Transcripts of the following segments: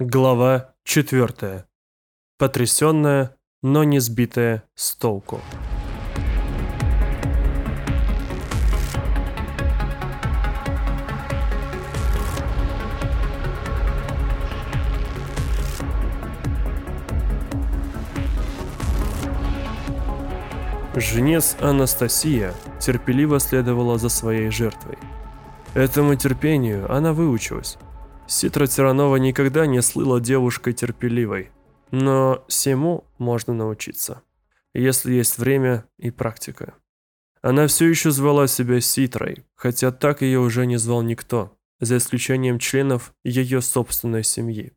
Глава 4. Потрясенная, но не сбитая с толку. Жнец Анастасия терпеливо следовала за своей жертвой. Этому терпению она выучилась. Ситра Тиранова никогда не слыла девушкой терпеливой, но всему можно научиться, если есть время и практика. Она все еще звала себя Ситрой, хотя так ее уже не звал никто, за исключением членов ее собственной семьи.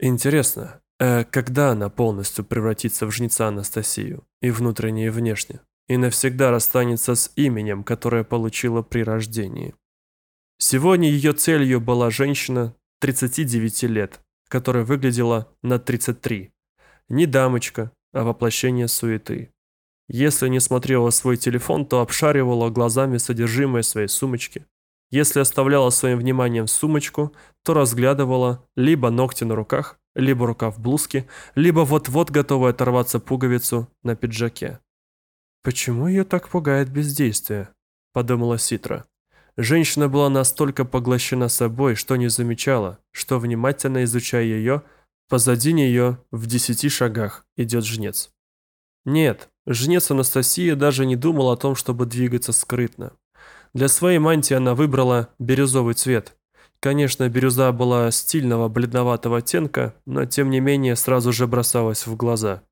Интересно, а когда она полностью превратится в жнеца Анастасию, и внутренне, и внешне, и навсегда расстанется с именем, которое получила при рождении? Сегодня ее целью была женщина 39 лет, которая выглядела на 33. Не дамочка, а воплощение суеты. Если не смотрела свой телефон, то обшаривала глазами содержимое своей сумочки. Если оставляла своим вниманием сумочку, то разглядывала либо ногти на руках, либо рукав блузки, либо вот-вот готовая оторваться пуговицу на пиджаке. «Почему ее так пугает бездействие?» – подумала Ситра. Женщина была настолько поглощена собой, что не замечала, что, внимательно изучая ее, позади нее, в десяти шагах, идет жнец. Нет, жнец Анастасия даже не думал о том, чтобы двигаться скрытно. Для своей мантии она выбрала бирюзовый цвет. Конечно, бирюза была стильного бледноватого оттенка, но тем не менее сразу же бросалась в глаза.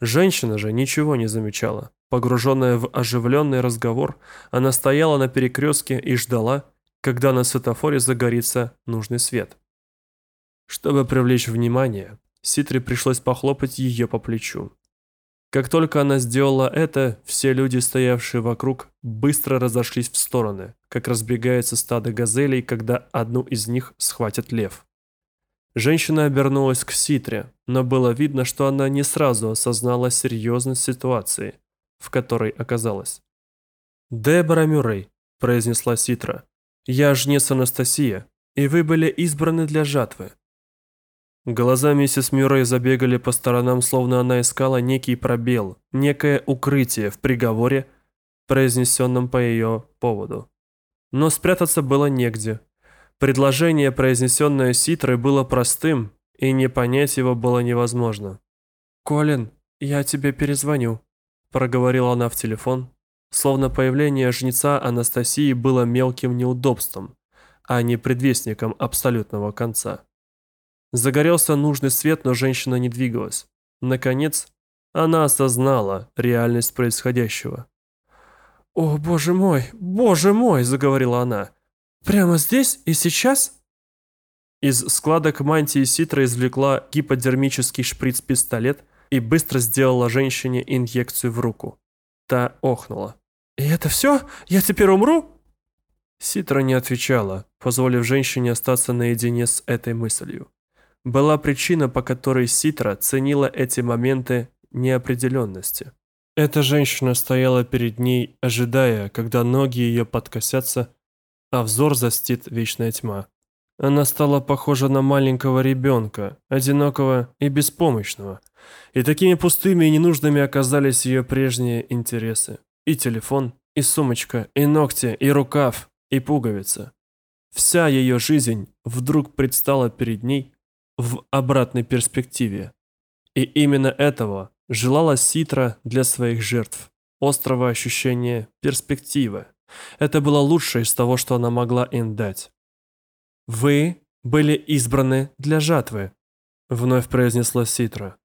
Женщина же ничего не замечала. Погруженная в оживленный разговор, она стояла на перекрестке и ждала, когда на светофоре загорится нужный свет. Чтобы привлечь внимание, Ситре пришлось похлопать ее по плечу. Как только она сделала это, все люди, стоявшие вокруг, быстро разошлись в стороны, как разбегается стадо газелей, когда одну из них схватит лев. Женщина обернулась к Ситре, но было видно, что она не сразу осознала серьезность ситуации в которой оказалась. «Дебора Мюррей», – произнесла Ситра, – «я жнец Анастасия, и вы были избраны для жатвы». Глаза миссис Мюррей забегали по сторонам, словно она искала некий пробел, некое укрытие в приговоре, произнесенном по ее поводу. Но спрятаться было негде. Предложение, произнесенное Ситрой, было простым, и не понять его было невозможно. «Колин, я тебе перезвоню», проговорила она в телефон, словно появление жнеца Анастасии было мелким неудобством, а не предвестником абсолютного конца. Загорелся нужный свет, но женщина не двигалась. Наконец, она осознала реальность происходящего. «О, боже мой, боже мой!» – заговорила она. «Прямо здесь и сейчас?» Из складок мантии Ситра извлекла гиподермический шприц-пистолет и быстро сделала женщине инъекцию в руку. Та охнула. «И это все? Я теперь умру?» Ситра не отвечала, позволив женщине остаться наедине с этой мыслью. Была причина, по которой Ситра ценила эти моменты неопределенности. Эта женщина стояла перед ней, ожидая, когда ноги ее подкосятся, а взор застит вечная тьма. Она стала похожа на маленького ребенка, одинокого и беспомощного – и такими пустыми и ненужными оказались ее прежние интересы. И телефон, и сумочка, и ногти, и рукав, и пуговица. Вся ее жизнь вдруг предстала перед ней в обратной перспективе. И именно этого желала Ситра для своих жертв. Острого ощущения перспективы. Это было лучшее из того, что она могла им дать. «Вы были избраны для жатвы», — вновь произнесла Ситра.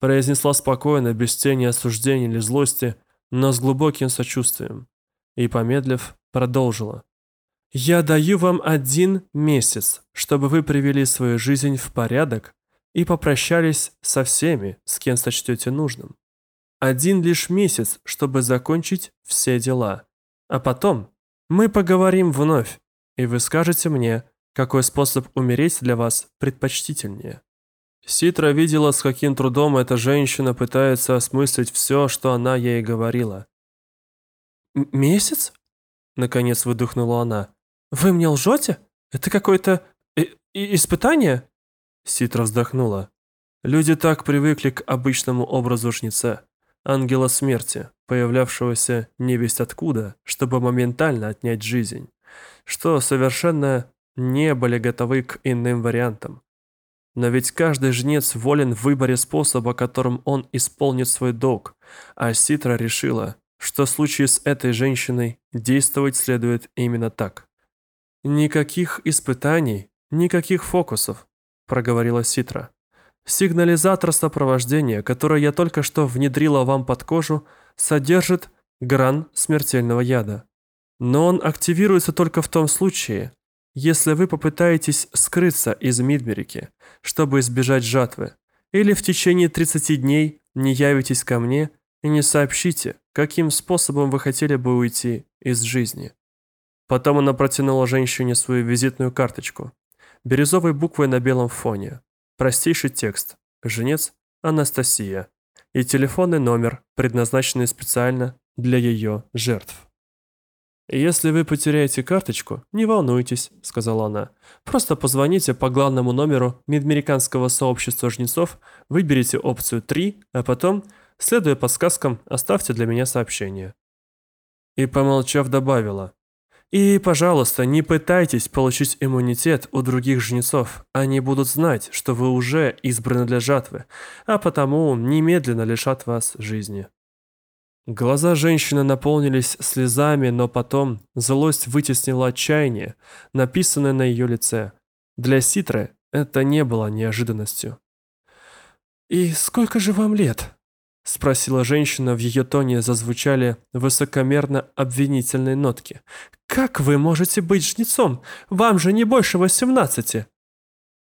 Произнесла спокойно, без тени осуждения или злости, но с глубоким сочувствием. И, помедлив, продолжила. «Я даю вам один месяц, чтобы вы привели свою жизнь в порядок и попрощались со всеми, с кем сочтете нужным. Один лишь месяц, чтобы закончить все дела. А потом мы поговорим вновь, и вы скажете мне, какой способ умереть для вас предпочтительнее». Ситра видела, с каким трудом эта женщина пытается осмыслить все, что она ей говорила. «Месяц?» – наконец выдохнула она. «Вы мне лжете? Это какое-то испытание?» Ситра вздохнула. Люди так привыкли к обычному образу жнеца, ангела смерти, появлявшегося невесть откуда, чтобы моментально отнять жизнь, что совершенно не были готовы к иным вариантам. Но ведь каждый жнец волен в выборе способа, которым он исполнит свой долг, а Ситра решила, что в случае с этой женщиной действовать следует именно так. «Никаких испытаний, никаких фокусов», – проговорила Ситра. «Сигнализатор сопровождения, который я только что внедрила вам под кожу, содержит гран смертельного яда. Но он активируется только в том случае, если вы попытаетесь скрыться из Мидберики, чтобы избежать жатвы, или в течение 30 дней не явитесь ко мне и не сообщите, каким способом вы хотели бы уйти из жизни. Потом она протянула женщине свою визитную карточку, бирюзовой буквой на белом фоне, простейший текст «Женец Анастасия» и телефонный номер, предназначенный специально для ее жертв. «Если вы потеряете карточку, не волнуйтесь», — сказала она. «Просто позвоните по главному номеру Мидамериканского сообщества жнецов, выберите опцию 3, а потом, следуя подсказкам, оставьте для меня сообщение». И, помолчав, добавила. «И, пожалуйста, не пытайтесь получить иммунитет у других жнецов. Они будут знать, что вы уже избраны для жатвы, а потому немедленно лишат вас жизни». Глаза женщины наполнились слезами, но потом злость вытеснила отчаяние, написанное на ее лице. Для Ситры это не было неожиданностью. «И сколько же вам лет?» — спросила женщина, в ее тоне зазвучали высокомерно обвинительные нотки. «Как вы можете быть жнецом? Вам же не больше восемнадцати!»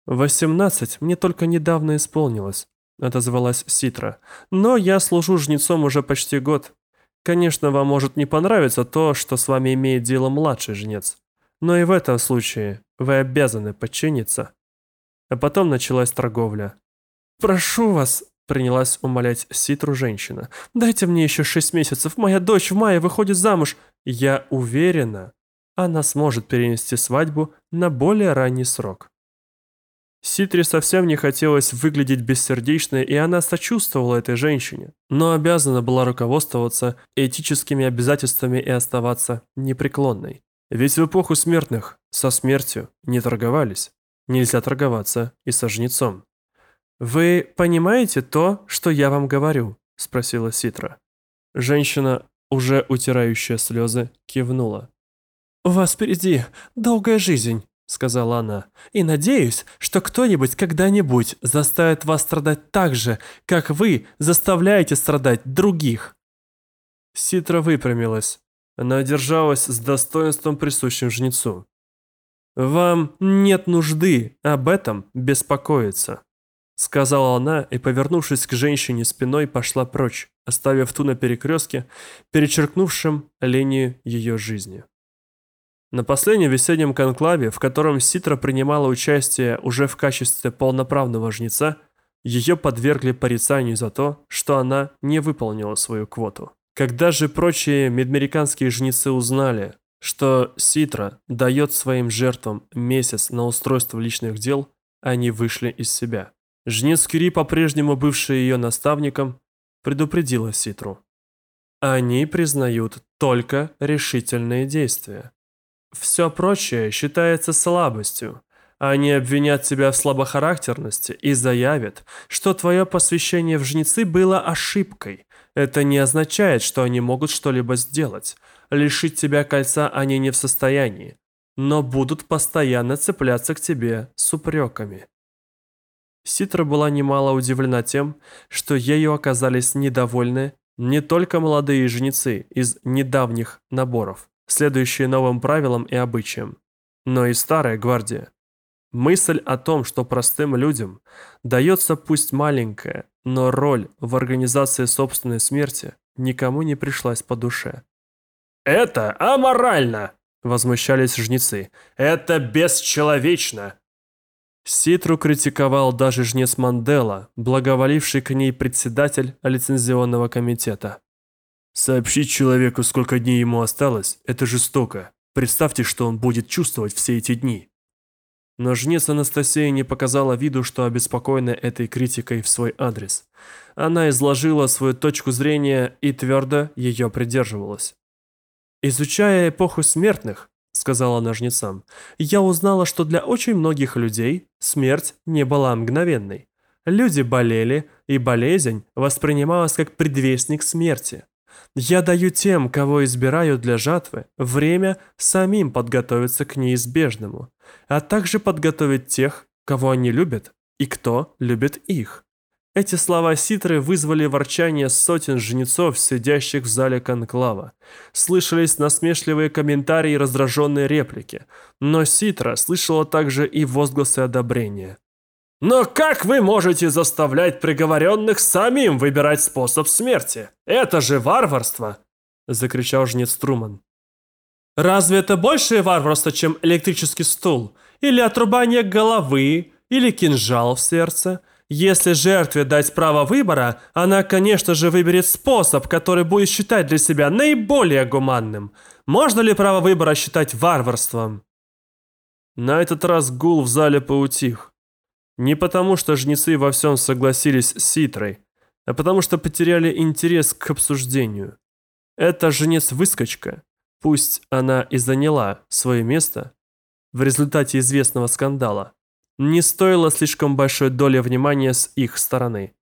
«Восемнадцать мне только недавно исполнилось», отозвалась Ситра. «Но я служу жнецом уже почти год. Конечно, вам может не понравиться то, что с вами имеет дело младший жнец. Но и в этом случае вы обязаны подчиниться». А потом началась торговля. «Прошу вас», — принялась умолять Ситру женщина. «Дайте мне еще шесть месяцев. Моя дочь в мае выходит замуж. Я уверена, она сможет перенести свадьбу на более ранний срок». Ситре совсем не хотелось выглядеть бессердечной, и она сочувствовала этой женщине, но обязана была руководствоваться этическими обязательствами и оставаться непреклонной. Ведь в эпоху смертных со смертью не торговались. Нельзя торговаться и со жнецом. «Вы понимаете то, что я вам говорю?» – спросила Ситра. Женщина, уже утирающая слезы, кивнула. «У вас впереди долгая жизнь сказала она, и надеюсь, что кто-нибудь когда-нибудь заставит вас страдать так же, как вы заставляете страдать других. Ситра выпрямилась. Она держалась с достоинством присущим жнецу. «Вам нет нужды об этом беспокоиться», сказала она и, повернувшись к женщине спиной, пошла прочь, оставив ту на перекрестке, перечеркнувшем линию ее жизни. На последнем весеннем конклаве, в котором Ситра принимала участие уже в качестве полноправного жнеца, ее подвергли порицанию за то, что она не выполнила свою квоту. Когда же прочие медмериканские жнецы узнали, что Ситра дает своим жертвам месяц на устройство личных дел, они вышли из себя. Жнец Кюри, по-прежнему бывший ее наставником, предупредила Ситру. Они признают только решительные действия. Все прочее считается слабостью. Они обвинят тебя в слабохарактерности и заявят, что твое посвящение в жнецы было ошибкой. Это не означает, что они могут что-либо сделать. Лишить тебя кольца они не в состоянии, но будут постоянно цепляться к тебе с упреками. Ситра была немало удивлена тем, что ею оказались недовольны не только молодые жнецы из недавних наборов, следующие новым правилам и обычаям, но и старая гвардия. Мысль о том, что простым людям дается пусть маленькая, но роль в организации собственной смерти никому не пришлась по душе. «Это аморально!» – возмущались жнецы. «Это бесчеловечно!» Ситру критиковал даже жнец Мандела, благоволивший к ней председатель лицензионного комитета. Сообщить человеку, сколько дней ему осталось, это жестоко. Представьте, что он будет чувствовать все эти дни. Но жнец Анастасия не показала виду, что обеспокоена этой критикой в свой адрес. Она изложила свою точку зрения и твердо ее придерживалась. «Изучая эпоху смертных, — сказала она жнецам, — я узнала, что для очень многих людей смерть не была мгновенной. Люди болели, и болезнь воспринималась как предвестник смерти. Я даю тем, кого избираю для жатвы, время самим подготовиться к неизбежному, а также подготовить тех, кого они любят и кто любит их. Эти слова Ситры вызвали ворчание сотен жнецов, сидящих в зале конклава. Слышались насмешливые комментарии и раздраженные реплики, но Ситра слышала также и возгласы одобрения. «Но как вы можете заставлять приговоренных самим выбирать способ смерти? Это же варварство!» – закричал жнец Труман. «Разве это большее варварство, чем электрический стул? Или отрубание головы? Или кинжал в сердце?» Если жертве дать право выбора, она, конечно же, выберет способ, который будет считать для себя наиболее гуманным. Можно ли право выбора считать варварством? На этот раз гул в зале поутих. Не потому, что жнецы во всем согласились с Ситрой, а потому что потеряли интерес к обсуждению. Это жнец-выскочка, пусть она и заняла свое место в результате известного скандала, не стоило слишком большой доли внимания с их стороны.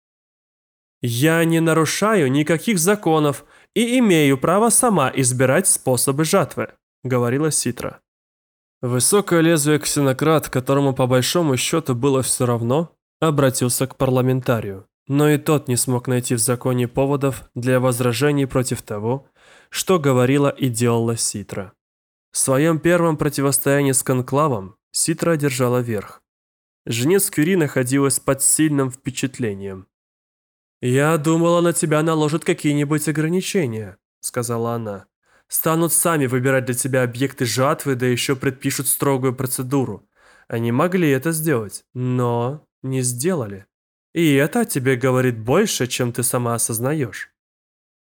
«Я не нарушаю никаких законов и имею право сама избирать способы жатвы», — говорила Ситра. Высокое лезвие ксенократ, которому по большому счету было все равно, обратился к парламентарию, но и тот не смог найти в законе поводов для возражений против того, что говорила и делала Ситра. В своем первом противостоянии с конклавом Ситра одержала верх. Жнец Кюри находилась под сильным впечатлением. «Я думала, на тебя наложат какие-нибудь ограничения», — сказала она. «Станут сами выбирать для тебя объекты жатвы, да еще предпишут строгую процедуру. Они могли это сделать, но не сделали. И это о тебе говорит больше, чем ты сама осознаешь.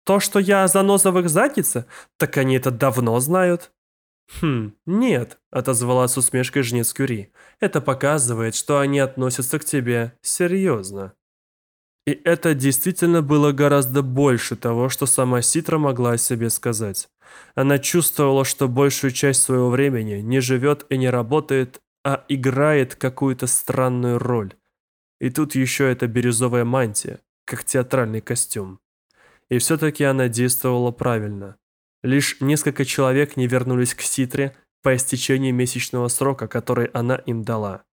То, что я заноза в их заднице, так они это давно знают. «Хм, нет», — отозвала с усмешкой жнец Кюри. «Это показывает, что они относятся к тебе серьезно». И это действительно было гораздо больше того, что сама Ситра могла о себе сказать. Она чувствовала, что большую часть своего времени не живет и не работает, а играет какую-то странную роль. И тут еще эта бирюзовая мантия, как театральный костюм. И все-таки она действовала правильно. Лишь несколько человек не вернулись к Ситре по истечении месячного срока, который она им дала.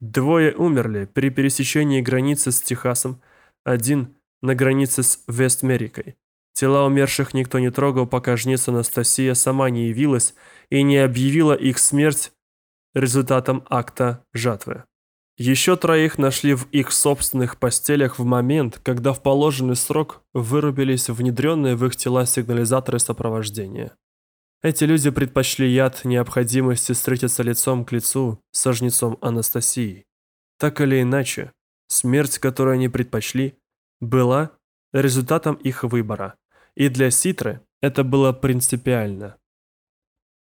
Двое умерли при пересечении границы с Техасом, один на границе с Вестмерикой. Тела умерших никто не трогал, пока жнец Анастасия сама не явилась и не объявила их смерть результатом акта жатвы. Еще троих нашли в их собственных постелях в момент, когда в положенный срок вырубились внедренные в их тела сигнализаторы сопровождения. Эти люди предпочли яд необходимости встретиться лицом к лицу со жнецом Анастасией. Так или иначе, смерть, которую они предпочли, была результатом их выбора, и для Ситры это было принципиально.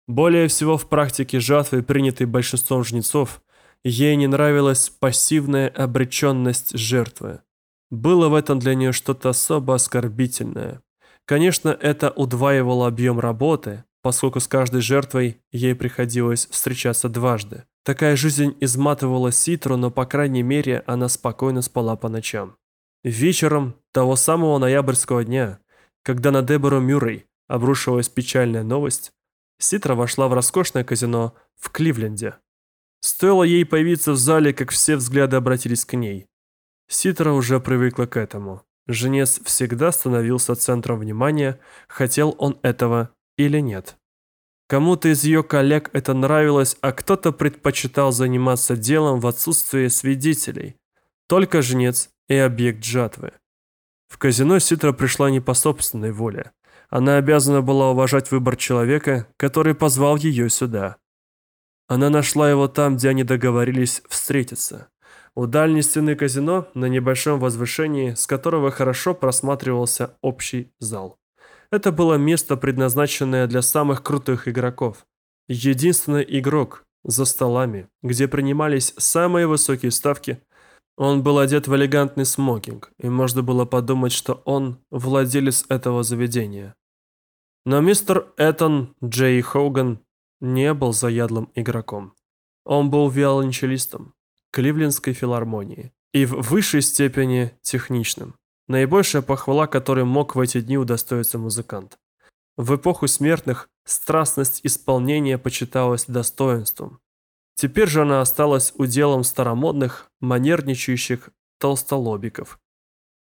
Более всего в практике жатвы, принятой большинством жнецов, Ей не нравилась пассивная обреченность жертвы. Было в этом для нее что-то особо оскорбительное. Конечно, это удваивало объем работы, поскольку с каждой жертвой ей приходилось встречаться дважды. Такая жизнь изматывала Ситру, но по крайней мере она спокойно спала по ночам. Вечером того самого ноябрьского дня, когда на Дебору Мюррей обрушилась печальная новость, Ситра вошла в роскошное казино в Кливленде. Стоило ей появиться в зале, как все взгляды обратились к ней. Ситра уже привыкла к этому. Женец всегда становился центром внимания, хотел он этого или нет. Кому-то из ее коллег это нравилось, а кто-то предпочитал заниматься делом в отсутствие свидетелей. Только жнец и объект жатвы. В казино Ситра пришла не по собственной воле. Она обязана была уважать выбор человека, который позвал ее сюда. Она нашла его там, где они договорились встретиться. У дальней стены казино, на небольшом возвышении, с которого хорошо просматривался общий зал. Это было место, предназначенное для самых крутых игроков. Единственный игрок, за столами, где принимались самые высокие ставки, он был одет в элегантный смокинг, и можно было подумать, что он владелец этого заведения. Но мистер Этон Джей Хоган не был заядлым игроком. Он был виолончелистом Кливлендской филармонии и в высшей степени техничным. Наибольшая похвала, которой мог в эти дни удостоиться музыкант. В эпоху смертных страстность исполнения почиталась достоинством. Теперь же она осталась уделом старомодных, манерничающих толстолобиков.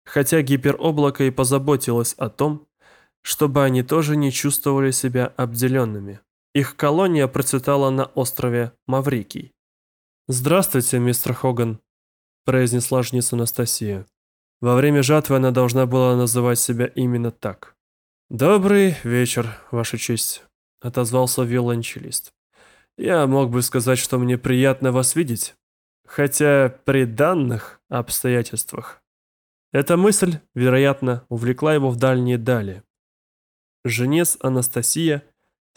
Хотя гипероблако и позаботилось о том, чтобы они тоже не чувствовали себя обделенными. Их колония процветала на острове Маврикий. «Здравствуйте, мистер Хоган», – произнесла жница Анастасия. Во время жатвы она должна была называть себя именно так. «Добрый вечер, Ваша честь», — отозвался виолончелист. «Я мог бы сказать, что мне приятно вас видеть, хотя при данных обстоятельствах». Эта мысль, вероятно, увлекла его в дальние дали. Женец Анастасия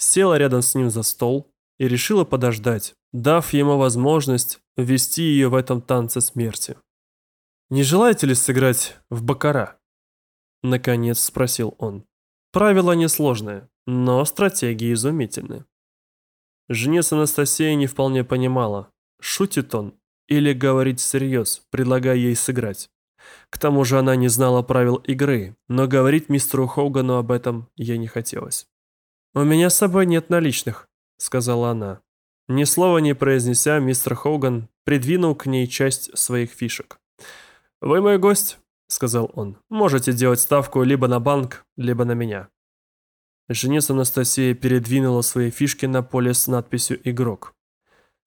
села рядом с ним за стол и решила подождать, дав ему возможность ввести ее в этом танце смерти. «Не желаете ли сыграть в бакара?» Наконец спросил он. Правила несложные, но стратегии изумительны. Женец Анастасия не вполне понимала, шутит он или говорит всерьез, предлагая ей сыграть. К тому же она не знала правил игры, но говорить мистеру Хогану об этом ей не хотелось. «У меня с собой нет наличных», — сказала она. Ни слова не произнеся, мистер Хоган придвинул к ней часть своих фишек. «Вы мой гость, сказал он. «Можете делать ставку либо на банк, либо на меня». Женец Анастасия передвинула свои фишки на поле с надписью «Игрок».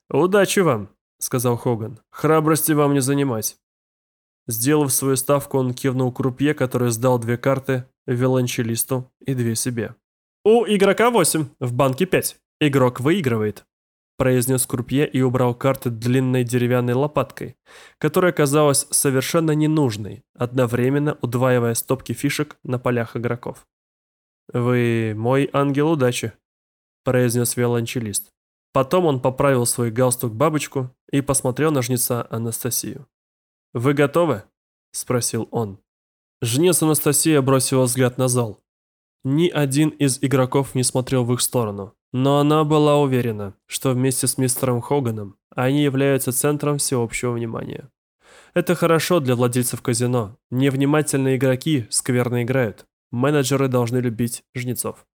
«Удачи вам», — сказал Хоган. «Храбрости вам не занимать». Сделав свою ставку, он кивнул крупье, который сдал две карты, виолончелисту и две себе. «У игрока восемь, в банке пять. Игрок выигрывает» произнес крупье и убрал карты длинной деревянной лопаткой, которая казалась совершенно ненужной, одновременно удваивая стопки фишек на полях игроков. «Вы мой ангел удачи», – произнес виолончелист. Потом он поправил свой галстук-бабочку и посмотрел на жнеца Анастасию. «Вы готовы?» – спросил он. Жнец Анастасия бросила взгляд на зал. Ни один из игроков не смотрел в их сторону. Но она была уверена, что вместе с мистером Хоганом они являются центром всеобщего внимания. Это хорошо для владельцев казино. Невнимательные игроки скверно играют. Менеджеры должны любить жнецов.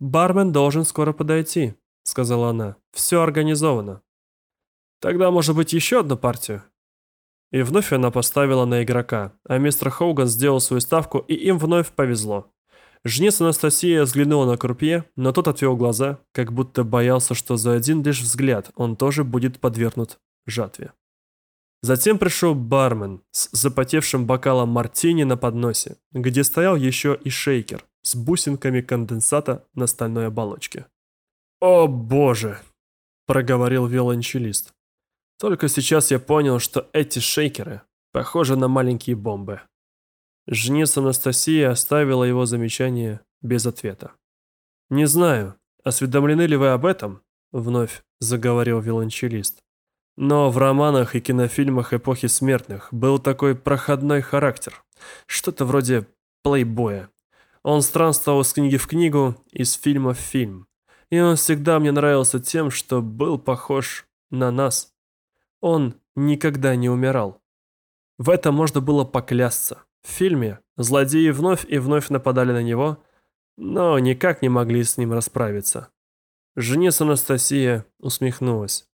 «Бармен должен скоро подойти», — сказала она. «Все организовано». «Тогда, может быть, еще одну партию?» И вновь она поставила на игрока, а мистер Хоуган сделал свою ставку, и им вновь повезло. Жнец Анастасия взглянула на Крупье, но тот отвел глаза, как будто боялся, что за один лишь взгляд он тоже будет подвергнут жатве. Затем пришел бармен с запотевшим бокалом мартини на подносе, где стоял еще и шейкер с бусинками конденсата на стальной оболочке. «О боже!» – проговорил виолончелист. «Только сейчас я понял, что эти шейкеры похожи на маленькие бомбы». Жнец Анастасия оставила его замечание без ответа. «Не знаю, осведомлены ли вы об этом?» – вновь заговорил виолончелист. Но в романах и кинофильмах эпохи смертных был такой проходной характер, что-то вроде плейбоя. Он странствовал из книги в книгу, из фильма в фильм. И он всегда мне нравился тем, что был похож на нас. Он никогда не умирал. В этом можно было поклясться. В фильме злодеи вновь и вновь нападали на него, но никак не могли с ним расправиться. Женец Анастасия усмехнулась.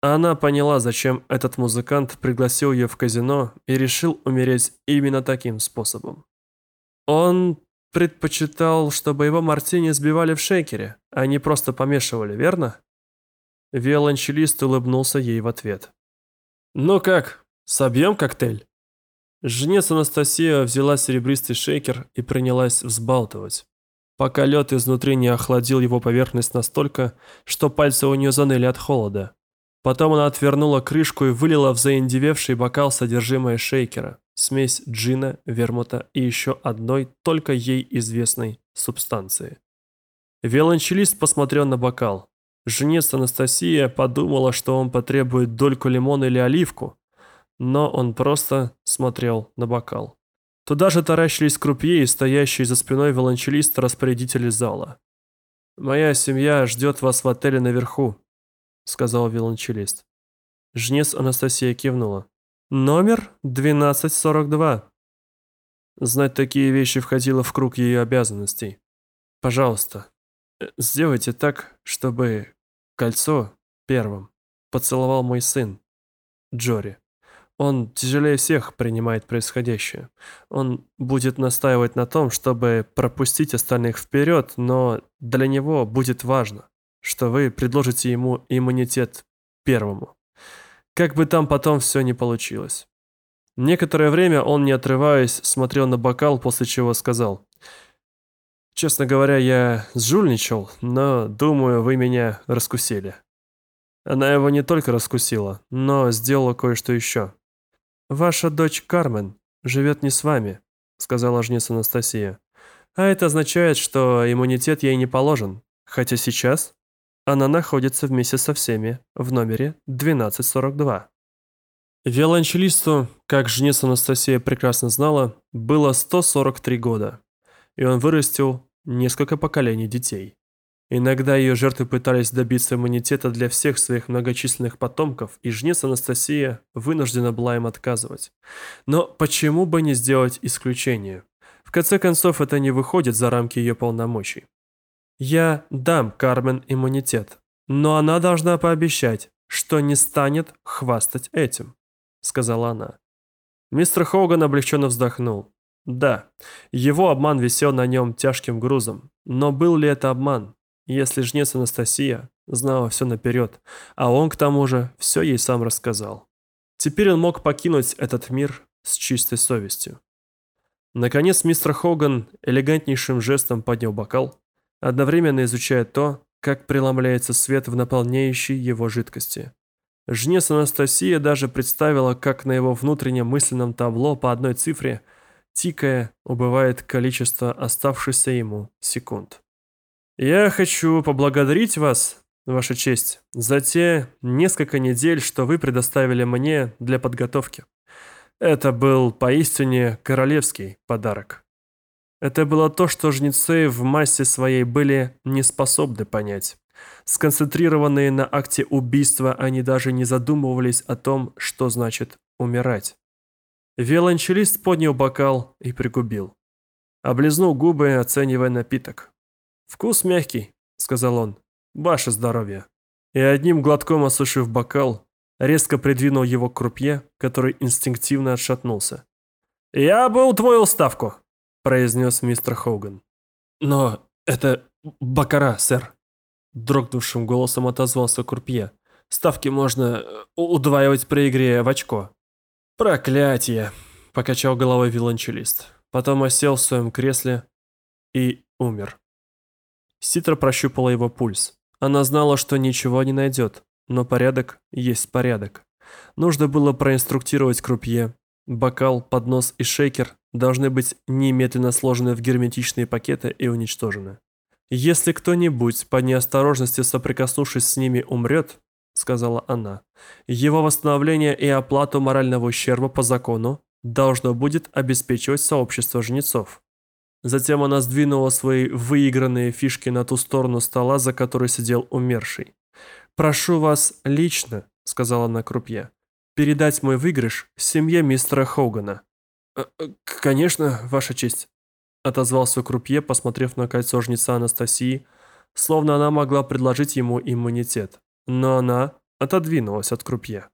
Она поняла, зачем этот музыкант пригласил ее в казино и решил умереть именно таким способом. Он предпочитал, чтобы его мартини сбивали в шейкере, а не просто помешивали, верно? Виолончелист улыбнулся ей в ответ. «Ну как, собьем коктейль?» Жнец Анастасия взяла серебристый шейкер и принялась взбалтывать, пока лед изнутри не охладил его поверхность настолько, что пальцы у нее заныли от холода. Потом она отвернула крышку и вылила в заиндевевший бокал содержимое шейкера, смесь джина, вермута и еще одной, только ей известной, субстанции. Виолончелист посмотрел на бокал. Жнец Анастасия подумала, что он потребует дольку лимона или оливку, но он просто смотрел на бокал. Туда же таращились крупье и стоящие за спиной виолончелист-распорядители зала. «Моя семья ждет вас в отеле наверху», — сказал виолончелист. Жнец Анастасия кивнула. «Номер 1242». Знать такие вещи входило в круг ее обязанностей. «Пожалуйста, сделайте так, чтобы кольцо первым поцеловал мой сын, Джори. Он тяжелее всех принимает происходящее. Он будет настаивать на том, чтобы пропустить остальных вперед, но для него будет важно, что вы предложите ему иммунитет первому. Как бы там потом все не получилось. Некоторое время он, не отрываясь, смотрел на бокал, после чего сказал. «Честно говоря, я сжульничал, но, думаю, вы меня раскусили». Она его не только раскусила, но сделала кое-что еще. «Ваша дочь Кармен живет не с вами», — сказала жнец Анастасия. «А это означает, что иммунитет ей не положен, хотя сейчас она находится вместе со всеми в номере 1242». Виолончелисту, как жнец Анастасия прекрасно знала, было 143 года, и он вырастил несколько поколений детей. Иногда ее жертвы пытались добиться иммунитета для всех своих многочисленных потомков, и жнец Анастасия вынуждена была им отказывать. Но почему бы не сделать исключение? В конце концов, это не выходит за рамки ее полномочий. «Я дам Кармен иммунитет, но она должна пообещать, что не станет хвастать этим», — сказала она. Мистер Хоган облегченно вздохнул. Да, его обман висел на нем тяжким грузом, но был ли это обман? Если жнец Анастасия знала все наперед, а он, к тому же, все ей сам рассказал. Теперь он мог покинуть этот мир с чистой совестью. Наконец мистер Хоган элегантнейшим жестом поднял бокал, одновременно изучая то, как преломляется свет в наполняющей его жидкости. Жнец Анастасия даже представила, как на его внутреннем мысленном табло по одной цифре, тикая, убывает количество оставшихся ему секунд. «Я хочу поблагодарить вас, Ваша честь, за те несколько недель, что вы предоставили мне для подготовки. Это был поистине королевский подарок. Это было то, что жнецы в массе своей были не способны понять. Сконцентрированные на акте убийства, они даже не задумывались о том, что значит умирать. Виолончелист поднял бокал и пригубил. Облизнул губы, оценивая напиток. «Вкус мягкий», — сказал он. «Ваше здоровье». И одним глотком осушив бокал, резко придвинул его к крупье, который инстинктивно отшатнулся. «Я бы удвоил ставку», — произнес мистер Хоган. «Но это бакара, сэр», — дрогнувшим голосом отозвался Крупье. «Ставки можно э, удваивать при игре в очко». «Проклятие!» — покачал головой виолончелист. Потом осел в своем кресле и умер. Ситра прощупала его пульс. Она знала, что ничего не найдет, но порядок есть порядок. Нужно было проинструктировать крупье. Бокал, поднос и шейкер должны быть немедленно сложены в герметичные пакеты и уничтожены. «Если кто-нибудь по неосторожности соприкоснувшись с ними умрет», — сказала она, — «его восстановление и оплату морального ущерба по закону должно будет обеспечивать сообщество жнецов». Затем она сдвинула свои выигранные фишки на ту сторону стола, за которой сидел умерший. «Прошу вас лично», — сказала она крупье, — «передать мой выигрыш семье мистера Хогана». «Э, э, «Конечно, Ваша честь», — отозвался крупье, посмотрев на кольцо жнеца Анастасии, словно она могла предложить ему иммунитет. Но она отодвинулась от крупье.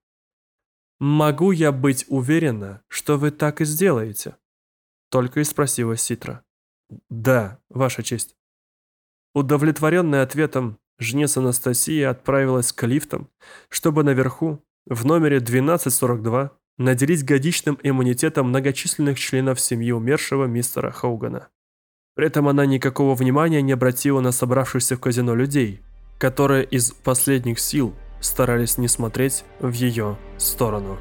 «Могу я быть уверена, что вы так и сделаете?» Только и спросила Ситра. «Да, Ваша честь». Удовлетворенная ответом, жнец Анастасия отправилась к лифтам, чтобы наверху, в номере 1242, наделить годичным иммунитетом многочисленных членов семьи умершего мистера Хоугана. При этом она никакого внимания не обратила на собравшихся в казино людей, которые из последних сил старались не смотреть в ее сторону.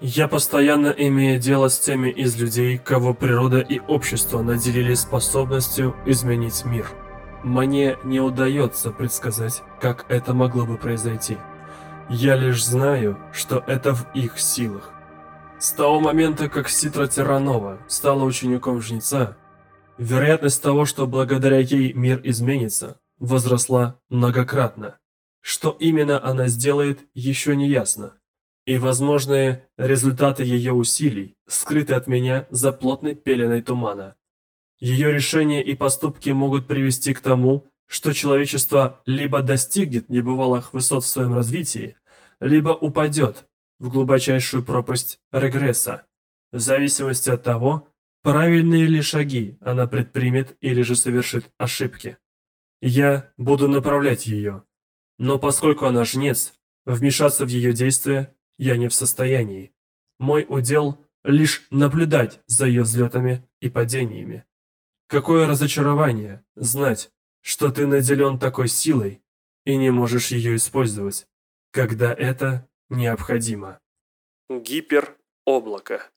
Я постоянно имею дело с теми из людей, кого природа и общество наделили способностью изменить мир. Мне не удается предсказать, как это могло бы произойти. Я лишь знаю, что это в их силах. С того момента, как Ситра Терранова стала учеником жнеца, вероятность того, что благодаря ей мир изменится, возросла многократно. Что именно она сделает, еще не ясно и возможные результаты ее усилий скрыты от меня за плотной пеленой тумана. Ее решения и поступки могут привести к тому, что человечество либо достигнет небывалых высот в своем развитии, либо упадет в глубочайшую пропасть регресса, в зависимости от того, правильные ли шаги она предпримет или же совершит ошибки. Я буду направлять ее, но поскольку она жнец, вмешаться в ее действия я не в состоянии. Мой удел – лишь наблюдать за ее взлетами и падениями. Какое разочарование знать, что ты наделен такой силой и не можешь ее использовать, когда это необходимо. Гипероблако